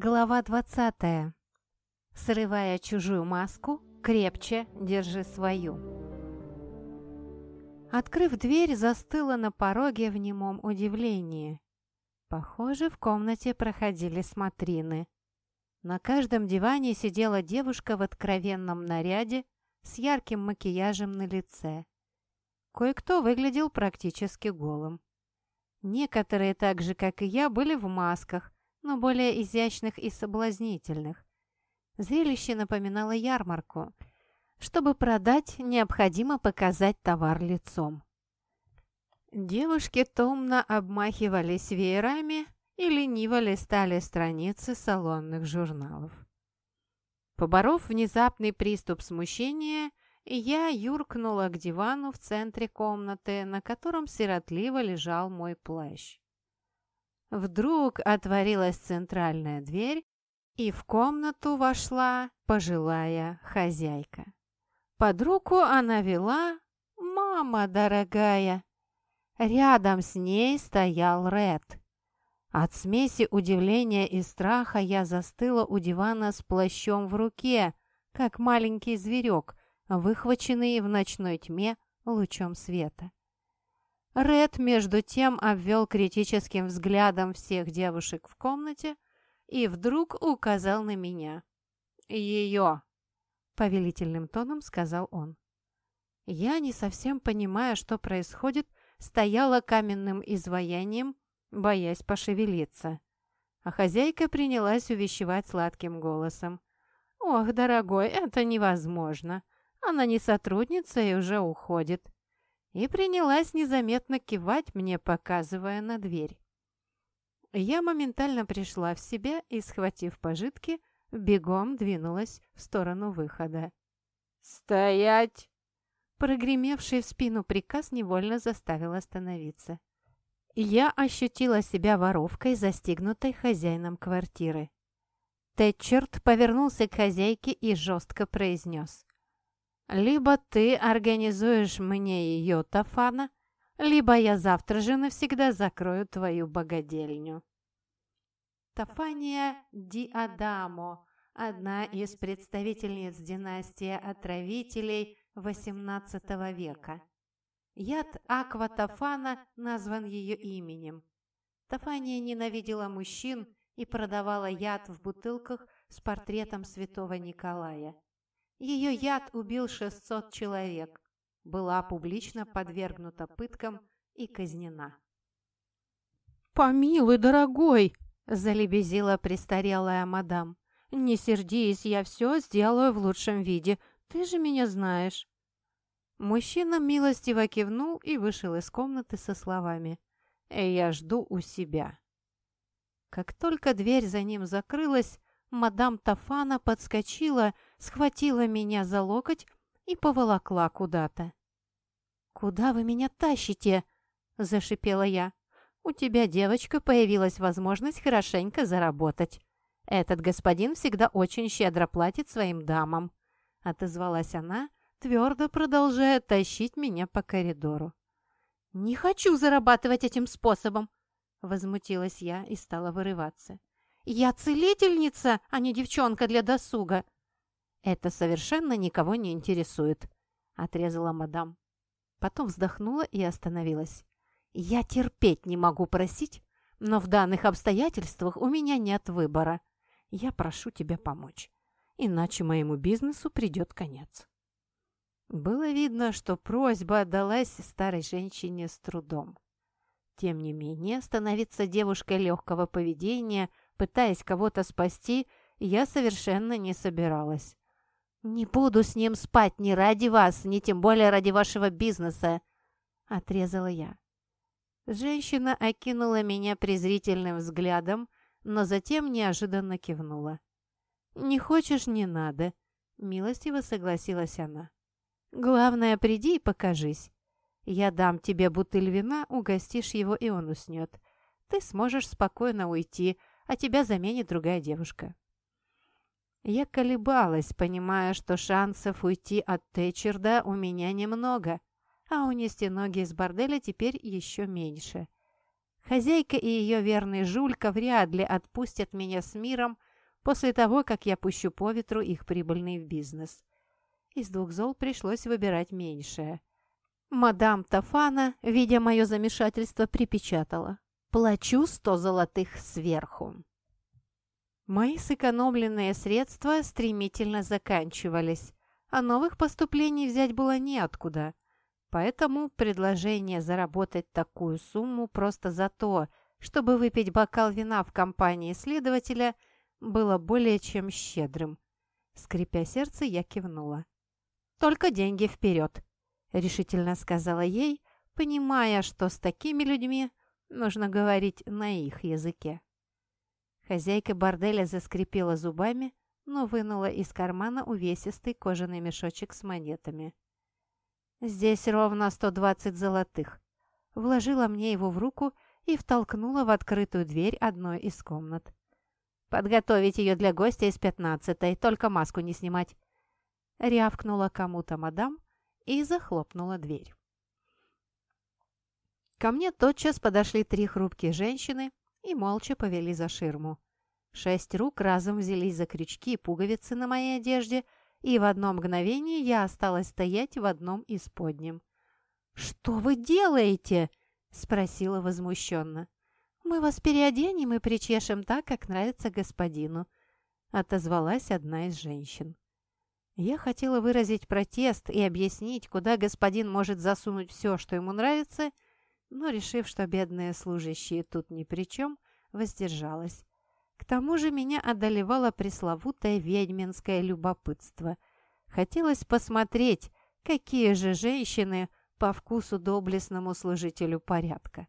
Глава 20. Срывая чужую маску, крепче держи свою. Открыв дверь, застыла на пороге в немом удивлении. Похоже, в комнате проходили смотрины. На каждом диване сидела девушка в откровенном наряде с ярким макияжем на лице. Кое-кто выглядел практически голым. Некоторые, так же как и я, были в масках, но более изящных и соблазнительных. Зрелище напоминало ярмарку. Чтобы продать, необходимо показать товар лицом. Девушки томно обмахивались веерами и лениво листали страницы салонных журналов. Поборов внезапный приступ смущения, я юркнула к дивану в центре комнаты, на котором сиротливо лежал мой плащ. Вдруг отворилась центральная дверь, и в комнату вошла пожилая хозяйка. Под руку она вела «Мама дорогая». Рядом с ней стоял Ред. От смеси удивления и страха я застыла у дивана с плащом в руке, как маленький зверек, выхваченный в ночной тьме лучом света. Ред, между тем, обвел критическим взглядом всех девушек в комнате и вдруг указал на меня. «Ее!» — повелительным тоном сказал он. Я, не совсем понимая, что происходит, стояла каменным изваянием, боясь пошевелиться. А хозяйка принялась увещевать сладким голосом. «Ох, дорогой, это невозможно. Она не сотрудница и уже уходит и принялась незаметно кивать мне, показывая на дверь. Я моментально пришла в себя и, схватив пожитки, бегом двинулась в сторону выхода. «Стоять!» Прогремевший в спину приказ невольно заставил остановиться. Я ощутила себя воровкой, застигнутой хозяином квартиры. Тэтчерт повернулся к хозяйке и жестко произнес. Либо ты организуешь мне ее, Тафана, либо я завтра же навсегда закрою твою богадельню. Тафания Ди Адамо, одна из представительниц династии отравителей XVIII века. Яд Аква Тафана назван ее именем. Тафания ненавидела мужчин и продавала яд в бутылках с портретом святого Николая. Ее яд убил 600 человек, была публично подвергнута пыткам и казнена. «Помилуй, дорогой!» – залебезила престарелая мадам. «Не сердись, я все сделаю в лучшем виде. Ты же меня знаешь». Мужчина милостиво кивнул и вышел из комнаты со словами «Я жду у себя». Как только дверь за ним закрылась, мадам Тафана подскочила, схватила меня за локоть и поволокла куда-то. «Куда вы меня тащите?» – зашипела я. «У тебя, девочка, появилась возможность хорошенько заработать. Этот господин всегда очень щедро платит своим дамам», – отозвалась она, твердо продолжая тащить меня по коридору. «Не хочу зарабатывать этим способом!» – возмутилась я и стала вырываться. «Я целительница, а не девчонка для досуга!» «Это совершенно никого не интересует», — отрезала мадам. Потом вздохнула и остановилась. «Я терпеть не могу просить, но в данных обстоятельствах у меня нет выбора. Я прошу тебя помочь, иначе моему бизнесу придет конец». Было видно, что просьба отдалась старой женщине с трудом. Тем не менее, становиться девушкой легкого поведения Пытаясь кого-то спасти, я совершенно не собиралась. «Не буду с ним спать ни ради вас, ни тем более ради вашего бизнеса», — отрезала я. Женщина окинула меня презрительным взглядом, но затем неожиданно кивнула. «Не хочешь, не надо», — милостиво согласилась она. «Главное, приди и покажись. Я дам тебе бутыль вина, угостишь его, и он уснет. Ты сможешь спокойно уйти, а тебя заменит другая девушка. Я колебалась, понимая, что шансов уйти от Тэтчерда у меня немного, а унести ноги из борделя теперь еще меньше. Хозяйка и ее верный Жулька вряд ли отпустят меня с миром, после того, как я пущу по ветру их прибыльный бизнес. Из двух зол пришлось выбирать меньшее. Мадам Тафана, видя мое замешательство, припечатала. «Плачу сто золотых сверху». Мои сэкономленные средства стремительно заканчивались, а новых поступлений взять было неоткуда. Поэтому предложение заработать такую сумму просто за то, чтобы выпить бокал вина в компании следователя, было более чем щедрым. Скрипя сердце, я кивнула. «Только деньги вперед!» — решительно сказала ей, понимая, что с такими людьми нужно говорить на их языке. Хозяйка борделя заскрипела зубами, но вынула из кармана увесистый кожаный мешочек с монетами. «Здесь ровно 120 золотых». Вложила мне его в руку и втолкнула в открытую дверь одной из комнат. «Подготовить ее для гостя из пятнадцатой, только маску не снимать». Рявкнула кому-то мадам и захлопнула дверь. Ко мне тотчас подошли три хрупкие женщины и молча повели за ширму. Шесть рук разом взялись за крючки и пуговицы на моей одежде – и в одно мгновение я осталась стоять в одном из подним. «Что вы делаете?» – спросила возмущенно. «Мы вас переоденем и причешем так, как нравится господину», – отозвалась одна из женщин. Я хотела выразить протест и объяснить, куда господин может засунуть все, что ему нравится, но, решив, что бедные служащие тут ни при чем, воздержалась. К тому же меня одолевало пресловутое ведьминское любопытство. Хотелось посмотреть, какие же женщины по вкусу доблестному служителю порядка.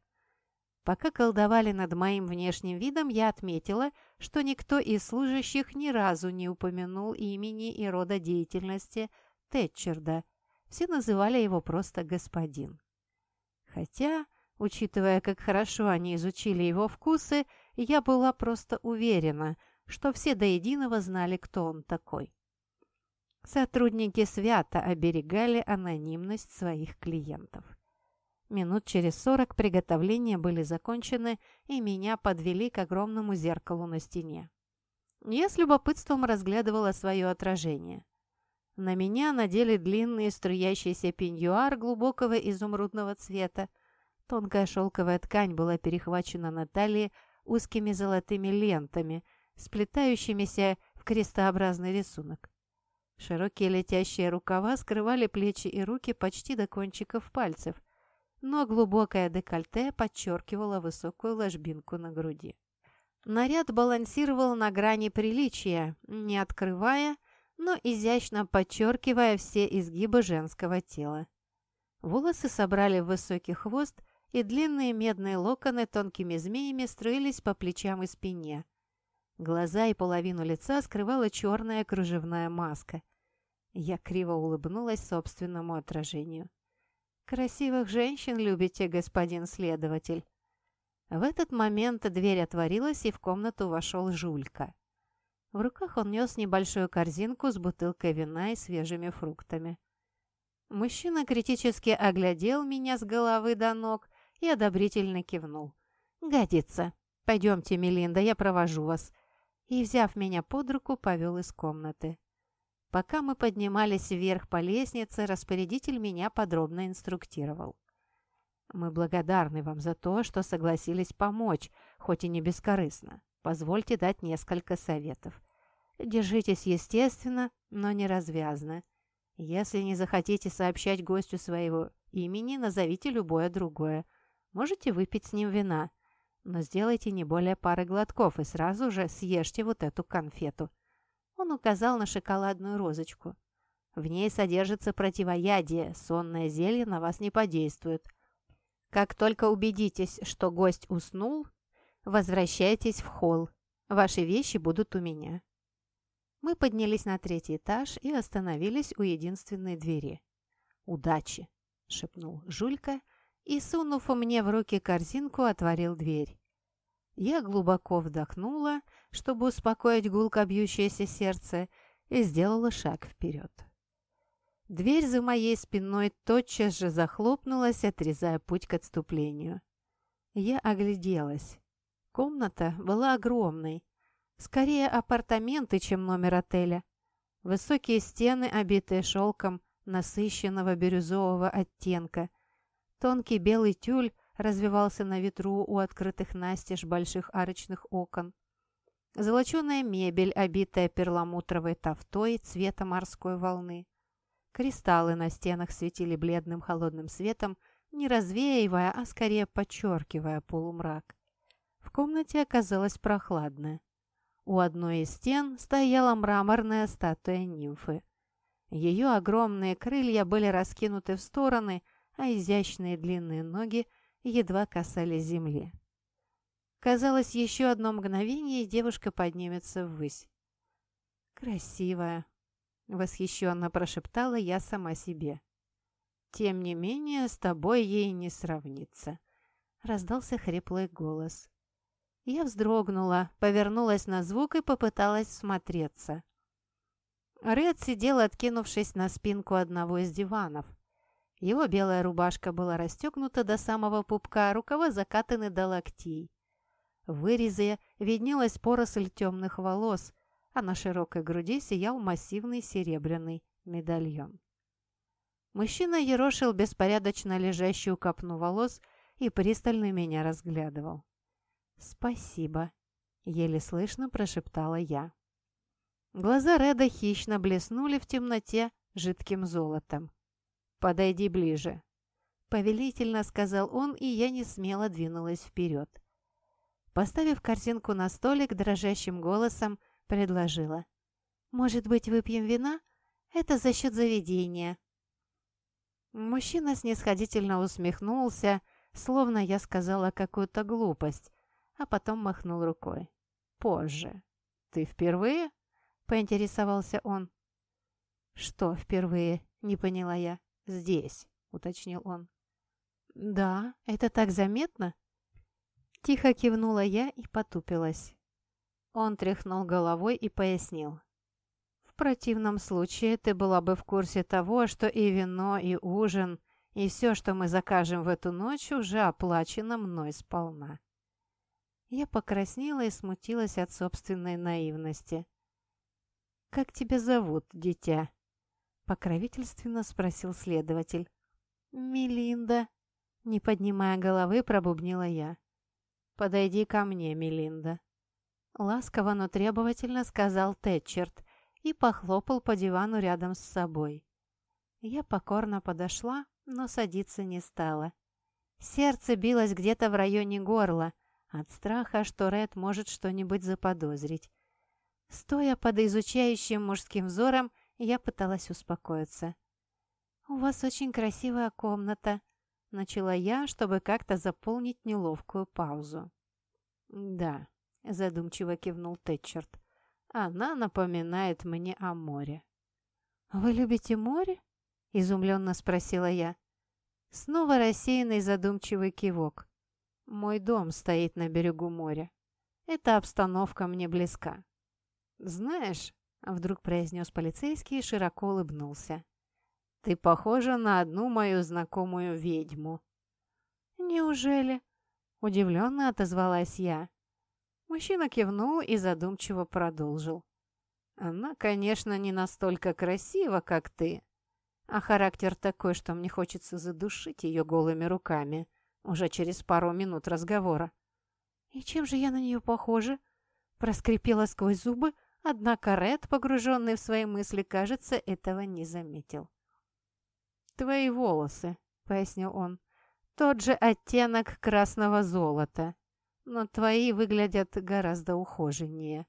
Пока колдовали над моим внешним видом, я отметила, что никто из служащих ни разу не упомянул имени и рода деятельности Тэтчерда. Все называли его просто «господин». Хотя, учитывая, как хорошо они изучили его вкусы, я была просто уверена, что все до единого знали, кто он такой. Сотрудники свято оберегали анонимность своих клиентов. Минут через сорок приготовления были закончены, и меня подвели к огромному зеркалу на стене. Я с любопытством разглядывала свое отражение. На меня надели длинный струящийся пеньюар глубокого изумрудного цвета. Тонкая шелковая ткань была перехвачена на талии узкими золотыми лентами, сплетающимися в крестообразный рисунок. Широкие летящие рукава скрывали плечи и руки почти до кончиков пальцев, но глубокое декольте подчеркивало высокую ложбинку на груди. Наряд балансировал на грани приличия, не открывая, но изящно подчеркивая все изгибы женского тела. Волосы собрали в высокий хвост и длинные медные локоны тонкими змеями строились по плечам и спине. Глаза и половину лица скрывала черная кружевная маска. Я криво улыбнулась собственному отражению. «Красивых женщин любите, господин следователь?» В этот момент дверь отворилась, и в комнату вошел Жулька. В руках он нес небольшую корзинку с бутылкой вина и свежими фруктами. Мужчина критически оглядел меня с головы до ног и одобрительно кивнул. «Годится. Пойдемте, Мелинда, я провожу вас». И, взяв меня под руку, повел из комнаты. Пока мы поднимались вверх по лестнице, распорядитель меня подробно инструктировал. «Мы благодарны вам за то, что согласились помочь, хоть и не бескорыстно. Позвольте дать несколько советов. Держитесь естественно, но не развязно. Если не захотите сообщать гостю своего имени, назовите любое другое – Можете выпить с ним вина, но сделайте не более пары глотков и сразу же съешьте вот эту конфету». Он указал на шоколадную розочку. «В ней содержится противоядие, сонное зелье на вас не подействует. Как только убедитесь, что гость уснул, возвращайтесь в холл. Ваши вещи будут у меня». Мы поднялись на третий этаж и остановились у единственной двери. «Удачи!» — шепнул Жулька и, сунув мне в руки корзинку, отворил дверь. Я глубоко вдохнула, чтобы успокоить гулко бьющееся сердце, и сделала шаг вперед. Дверь за моей спиной тотчас же захлопнулась, отрезая путь к отступлению. Я огляделась. Комната была огромной. Скорее апартаменты, чем номер отеля. Высокие стены, обитые шелком насыщенного бирюзового оттенка. Тонкий белый тюль развивался на ветру у открытых настежь больших арочных окон. Золоченая мебель, обитая перламутровой тофтой цвета морской волны. Кристаллы на стенах светили бледным холодным светом, не развеивая, а скорее подчеркивая полумрак. В комнате оказалось прохладно. У одной из стен стояла мраморная статуя нимфы. Ее огромные крылья были раскинуты в стороны, а изящные длинные ноги едва касались земли. Казалось, еще одно мгновение, и девушка поднимется ввысь. «Красивая», — восхищенно прошептала я сама себе. «Тем не менее, с тобой ей не сравнится», — раздался хриплый голос. Я вздрогнула, повернулась на звук и попыталась всмотреться. Ред сидел, откинувшись на спинку одного из диванов. Его белая рубашка была расстегнута до самого пупка, рукава закатаны до локтей. В вырезе виднелась поросль темных волос, а на широкой груди сиял массивный серебряный медальон. Мужчина ерошил беспорядочно лежащую копну волос и пристально меня разглядывал. «Спасибо», — еле слышно прошептала я. Глаза Реда хищно блеснули в темноте жидким золотом. «Подойди ближе», — повелительно сказал он, и я не смело двинулась вперед. Поставив картинку на столик, дрожащим голосом предложила. «Может быть, выпьем вина? Это за счет заведения». Мужчина снисходительно усмехнулся, словно я сказала какую-то глупость, а потом махнул рукой. «Позже. Ты впервые?» — поинтересовался он. «Что впервые?» — не поняла я. «Здесь», — уточнил он. «Да, это так заметно?» Тихо кивнула я и потупилась. Он тряхнул головой и пояснил. «В противном случае ты была бы в курсе того, что и вино, и ужин, и все, что мы закажем в эту ночь, уже оплачено мной сполна». Я покраснела и смутилась от собственной наивности. «Как тебя зовут, дитя?» Покровительственно спросил следователь. «Мелинда», — не поднимая головы, пробубнила я. «Подойди ко мне, Мелинда», — ласково, но требовательно сказал Тэтчерт и похлопал по дивану рядом с собой. Я покорно подошла, но садиться не стала. Сердце билось где-то в районе горла, от страха, что Ред может что-нибудь заподозрить. Стоя под изучающим мужским взором, я пыталась успокоиться. «У вас очень красивая комната», — начала я, чтобы как-то заполнить неловкую паузу. «Да», — задумчиво кивнул Тэтчерт. «Она напоминает мне о море». «Вы любите море?» — изумленно спросила я. Снова рассеянный задумчивый кивок. Мой дом стоит на берегу моря. Эта обстановка мне близка. Знаешь, вдруг произнес полицейский и широко улыбнулся. Ты похожа на одну мою знакомую ведьму. Неужели? Удивленно отозвалась я. Мужчина кивнул и задумчиво продолжил. Она, конечно, не настолько красива, как ты, а характер такой, что мне хочется задушить ее голыми руками уже через пару минут разговора. «И чем же я на нее похожа?» Проскрипела сквозь зубы, однако Ред, погруженный в свои мысли, кажется, этого не заметил. «Твои волосы», — пояснил он, — «тот же оттенок красного золота, но твои выглядят гораздо ухоженнее.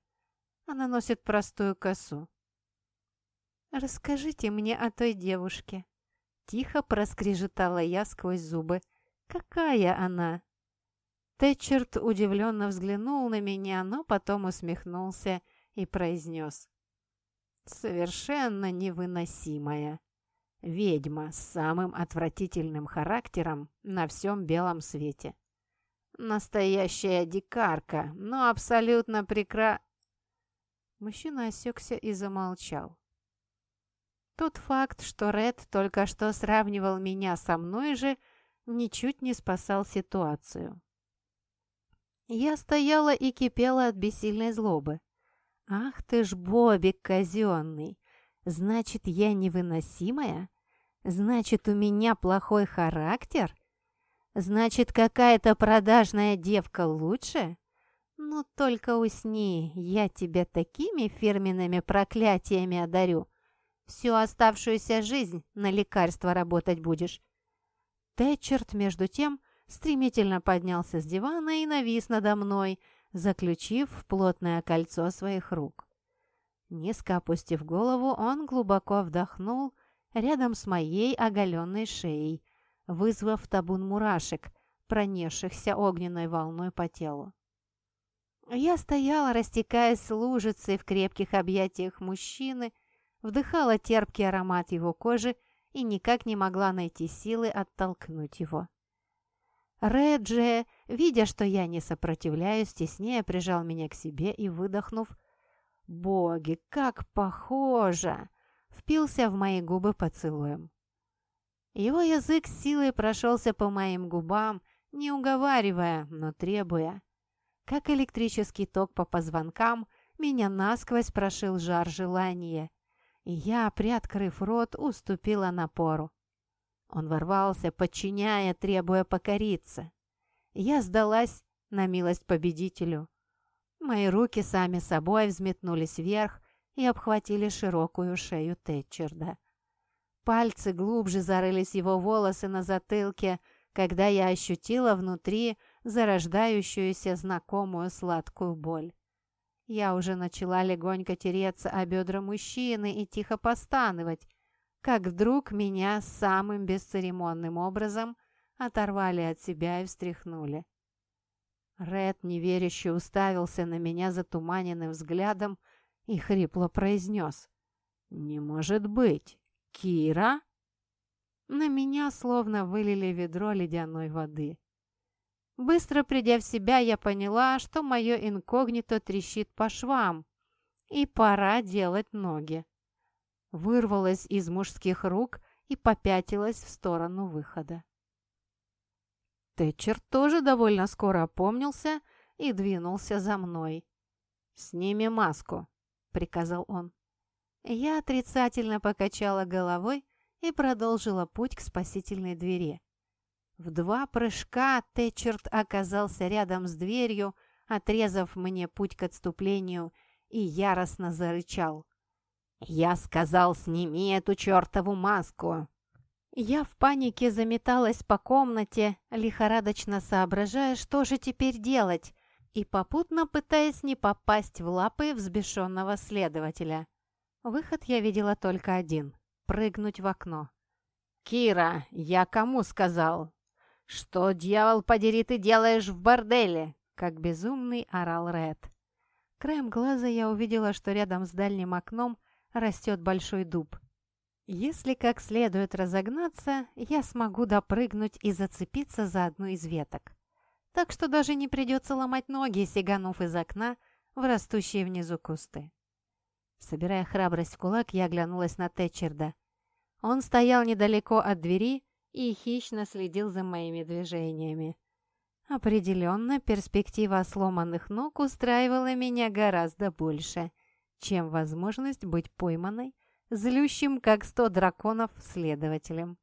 Она носит простую косу». «Расскажите мне о той девушке», — тихо проскрежетала я сквозь зубы, — «Какая она?» Тэтчерт удивленно взглянул на меня, но потом усмехнулся и произнес. «Совершенно невыносимая. Ведьма с самым отвратительным характером на всем белом свете. Настоящая дикарка, но абсолютно прекра...» Мужчина осекся и замолчал. Тот факт, что Ред только что сравнивал меня со мной же, — ничуть не спасал ситуацию. Я стояла и кипела от бессильной злобы. «Ах ты ж, Бобик казенный! Значит, я невыносимая? Значит, у меня плохой характер? Значит, какая-то продажная девка лучше? Ну, только усни, я тебя такими фирменными проклятиями одарю. Всю оставшуюся жизнь на лекарства работать будешь». Тэтчерт, между тем, стремительно поднялся с дивана и навис надо мной, заключив в плотное кольцо своих рук. Низко опустив голову, он глубоко вдохнул рядом с моей оголенной шеей, вызвав табун мурашек, пронесшихся огненной волной по телу. Я стояла, растекаясь лужицей в крепких объятиях мужчины, вдыхала терпкий аромат его кожи и никак не могла найти силы оттолкнуть его. Реджи, видя, что я не сопротивляюсь, теснее прижал меня к себе и, выдохнув, «Боги, как похоже!» впился в мои губы поцелуем. Его язык силой прошелся по моим губам, не уговаривая, но требуя. Как электрический ток по позвонкам, меня насквозь прошил жар желания, и я, приоткрыв рот, уступила напору. Он ворвался, подчиняя, требуя покориться. Я сдалась на милость победителю. Мои руки сами собой взметнулись вверх и обхватили широкую шею Тэтчерда. Пальцы глубже зарылись его волосы на затылке, когда я ощутила внутри зарождающуюся знакомую сладкую боль. Я уже начала легонько тереться о бедра мужчины и тихо постановать, как вдруг меня самым бесцеремонным образом оторвали от себя и встряхнули. Ред неверяще уставился на меня затуманенным взглядом и хрипло произнес. «Не может быть! Кира?» На меня словно вылили ведро ледяной воды. Быстро придя в себя, я поняла, что мое инкогнито трещит по швам, и пора делать ноги вырвалась из мужских рук и попятилась в сторону выхода. Тэтчер тоже довольно скоро опомнился и двинулся за мной. «Сними маску», — приказал он. Я отрицательно покачала головой и продолжила путь к спасительной двери. В два прыжка Тэтчерт оказался рядом с дверью, отрезав мне путь к отступлению, и яростно зарычал. «Я сказал, сними эту чертову маску!» Я в панике заметалась по комнате, лихорадочно соображая, что же теперь делать, и попутно пытаясь не попасть в лапы взбешенного следователя. Выход я видела только один — прыгнуть в окно. «Кира, я кому сказал? Что, дьявол подери, ты делаешь в борделе?» Как безумный орал Ред. Краем глаза я увидела, что рядом с дальним окном – растет большой дуб. Если как следует разогнаться, я смогу допрыгнуть и зацепиться за одну из веток. Так что даже не придется ломать ноги, сиганув из окна в растущие внизу кусты. Собирая храбрость в кулак, я оглянулась на Тэтчерда. Он стоял недалеко от двери и хищно следил за моими движениями. Определенно, перспектива сломанных ног устраивала меня гораздо больше чем возможность быть пойманной, злющим, как сто драконов, следователем.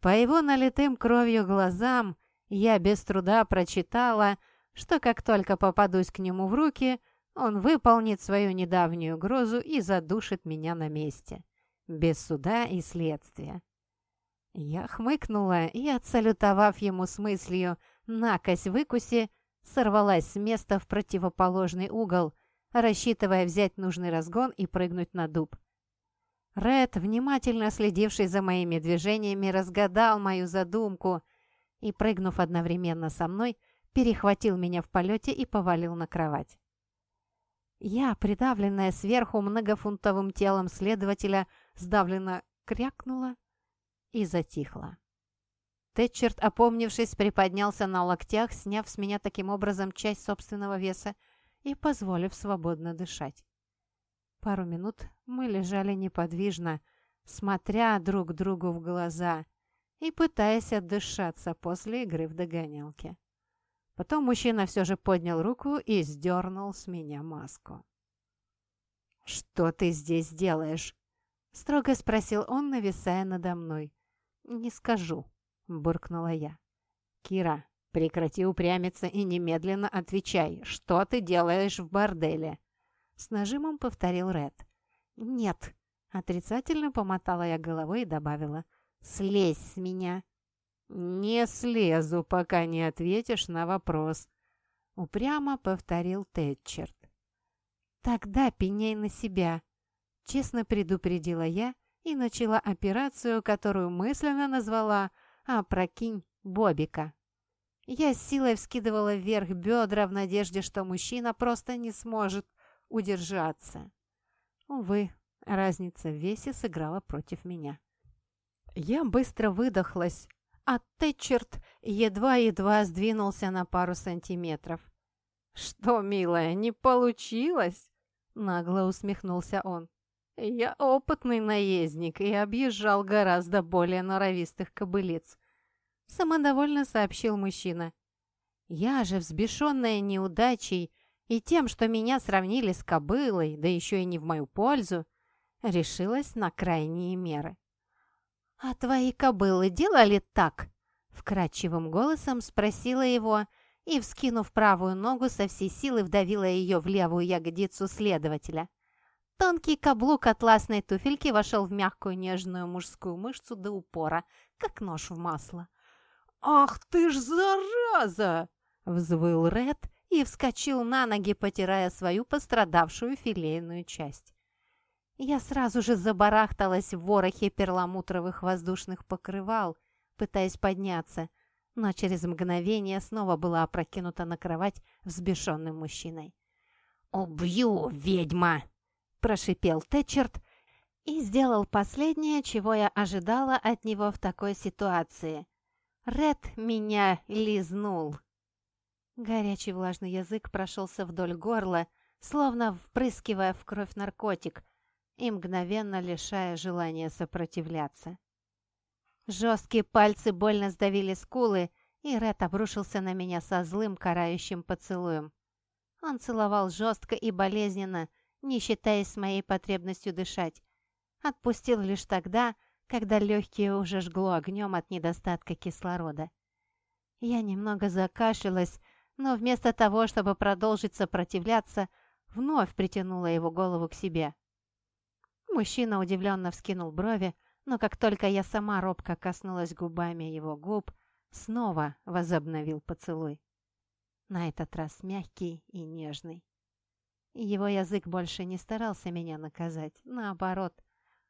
По его налитым кровью глазам я без труда прочитала, что как только попадусь к нему в руки, он выполнит свою недавнюю угрозу и задушит меня на месте, без суда и следствия. Я хмыкнула и, отсалютовав ему с мыслью «накось выкуси», сорвалась с места в противоположный угол – рассчитывая взять нужный разгон и прыгнуть на дуб. Ред, внимательно следивший за моими движениями, разгадал мою задумку и, прыгнув одновременно со мной, перехватил меня в полете и повалил на кровать. Я, придавленная сверху многофунтовым телом следователя, сдавленно крякнула и затихла. Тэтчерт, опомнившись, приподнялся на локтях, сняв с меня таким образом часть собственного веса и позволив свободно дышать. Пару минут мы лежали неподвижно, смотря друг другу в глаза и пытаясь отдышаться после игры в догонялки. Потом мужчина все же поднял руку и сдернул с меня маску. «Что ты здесь делаешь?» — строго спросил он, нависая надо мной. «Не скажу», — буркнула я. «Кира, прекрати упрямиться и немедленно отвечай, что ты делаешь в борделе?» С нажимом повторил Ред. «Нет», — отрицательно помотала я головой и добавила. «Слезь с меня!» «Не слезу, пока не ответишь на вопрос», — упрямо повторил Тэтчерт. «Тогда пеняй на себя», — честно предупредила я и начала операцию, которую мысленно назвала «Опрокинь Бобика». Я с силой вскидывала вверх бедра в надежде, что мужчина просто не сможет удержаться. Увы, разница в весе сыграла против меня. Я быстро выдохлась, а Тэтчерт едва-едва сдвинулся на пару сантиметров. «Что, милая, не получилось?» Нагло усмехнулся он. «Я опытный наездник и объезжал гораздо более норовистых кобылиц», самодовольно сообщил мужчина. Я же, взбешенная неудачей и тем, что меня сравнили с кобылой, да еще и не в мою пользу, решилась на крайние меры. «А твои кобылы делали так?» Вкрадчивым голосом спросила его и, вскинув правую ногу, со всей силы вдавила ее в левую ягодицу следователя. Тонкий каблук атласной туфельки вошел в мягкую нежную мужскую мышцу до упора, как нож в масло. «Ах ты ж зараза!» — взвыл Ред и вскочил на ноги, потирая свою пострадавшую филейную часть. Я сразу же забарахталась в ворохе перламутровых воздушных покрывал, пытаясь подняться, но через мгновение снова была опрокинута на кровать взбешенным мужчиной. «Убью, ведьма!» – прошипел Тэтчерт и сделал последнее, чего я ожидала от него в такой ситуации. Ред меня лизнул. Горячий влажный язык прошелся вдоль горла, словно впрыскивая в кровь наркотик и мгновенно лишая желания сопротивляться. Жесткие пальцы больно сдавили скулы, и Ред обрушился на меня со злым карающим поцелуем. Он целовал жестко и болезненно, не считаясь с моей потребностью дышать. Отпустил лишь тогда, когда легкие уже жгло огнем от недостатка кислорода. Я немного закашлялась, но вместо того, чтобы продолжить сопротивляться, вновь притянула его голову к себе. Мужчина удивленно вскинул брови, но как только я сама робко коснулась губами его губ, снова возобновил поцелуй. На этот раз мягкий и нежный. Его язык больше не старался меня наказать, наоборот.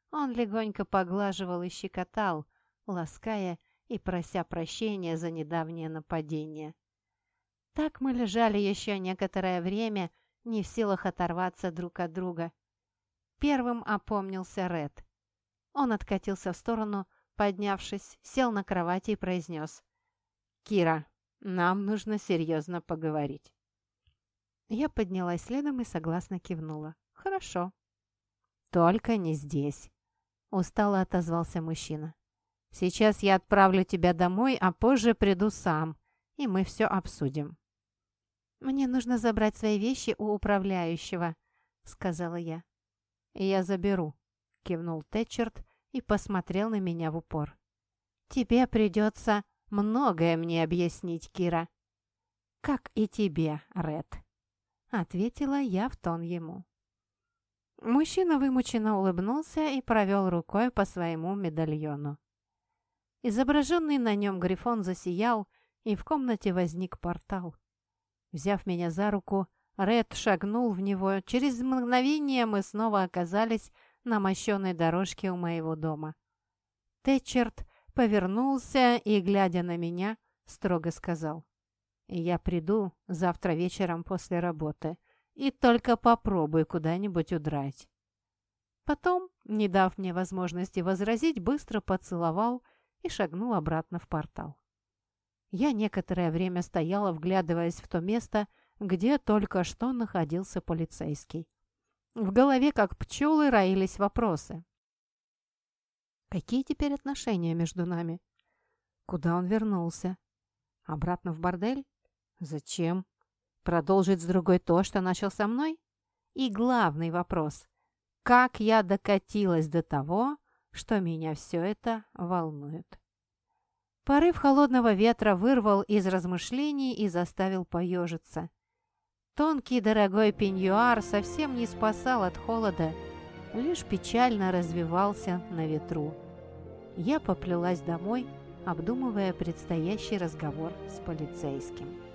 Он легонько поглаживал и щекотал, лаская и прося прощения за недавнее нападение. Так мы лежали еще некоторое время, не в силах оторваться друг от друга. Первым опомнился Ред. Он откатился в сторону, поднявшись, сел на кровати и произнес. «Кира, нам нужно серьезно поговорить». Я поднялась следом и согласно кивнула. «Хорошо». «Только не здесь», — устало отозвался мужчина. «Сейчас я отправлю тебя домой, а позже приду сам, и мы все обсудим». «Мне нужно забрать свои вещи у управляющего», — сказала я. «Я заберу», — кивнул Тэтчерт и посмотрел на меня в упор. «Тебе придется многое мне объяснить, Кира». «Как и тебе, Ред», — ответила я в тон ему. Мужчина вымученно улыбнулся и провел рукой по своему медальону. Изображенный на нем грифон засиял, и в комнате возник портал. Взяв меня за руку, Ред шагнул в него. Через мгновение мы снова оказались на мощенной дорожке у моего дома. Тэтчерт повернулся и, глядя на меня, строго сказал. «Я приду завтра вечером после работы, и только попробуй куда-нибудь удрать». Потом, не дав мне возможности возразить, быстро поцеловал и шагнул обратно в портал. Я некоторое время стояла, вглядываясь в то место, где только что находился полицейский. В голове, как пчелы, роились вопросы. Какие теперь отношения между нами? Куда он вернулся? Обратно в бордель? Зачем? Продолжить с другой то, что начал со мной? И главный вопрос. как я докатилась до того, что меня все это волнует. Порыв холодного ветра вырвал из размышлений и заставил поежиться. Тонкий дорогой пеньюар совсем не спасал от холода, лишь печально развивался на ветру. Я поплелась домой, обдумывая предстоящий разговор с полицейским.